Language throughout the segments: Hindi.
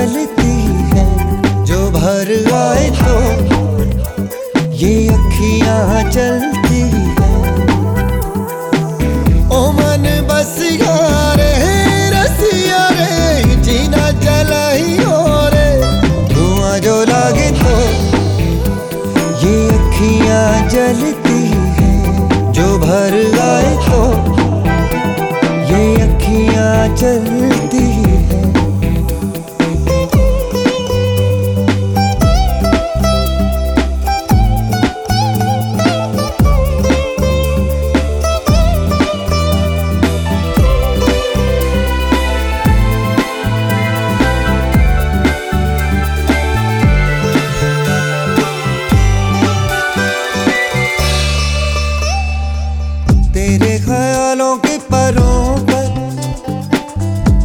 जलती है, जो भर आए तो। ये अखियाँ जलती है। ओ मन बस रे, रसिया रे, जीना जलाई रे। धुआँ जो लागे तो ये अखियाँ जलती है, जो भर आए तो। ये अखियाँ जलती है ख्यालों के परों पर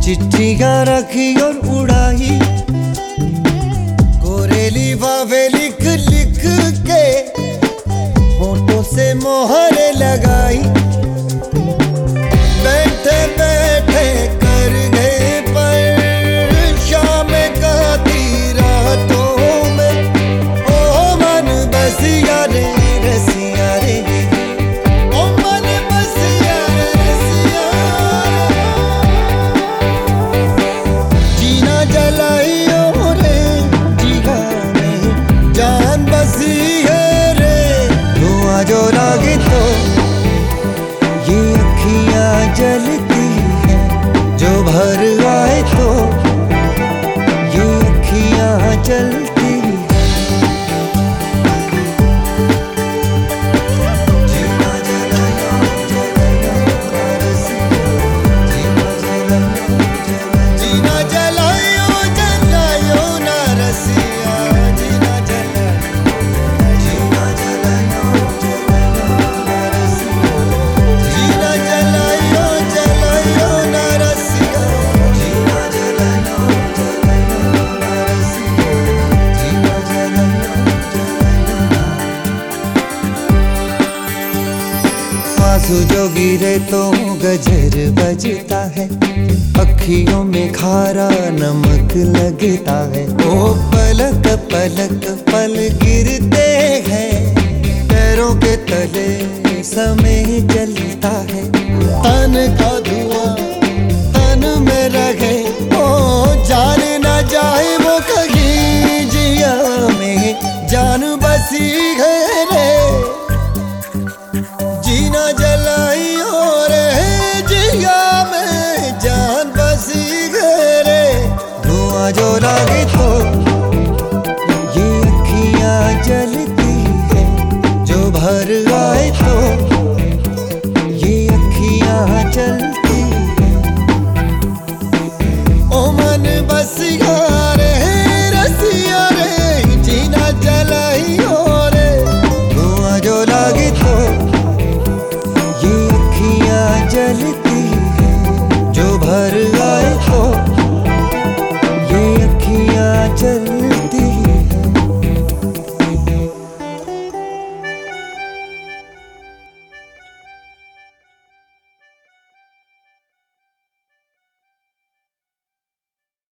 चिट्ठियाँ रखी और उड़ाई। कोरेली वावे लिख लिख के फ़ोटो से मोहरे लगाई। बैठे बैठे कर गए पर शाम काती रातों में। ओ मन बसिया रे रसिया। आँसू जो गिरे तो गजर बजता है। अखियों में खारा नमक लगता है। ओ पलक पलक पल गिरते हैं। पैरों के तले समय जलता है। तन का धुआँ अखियाँ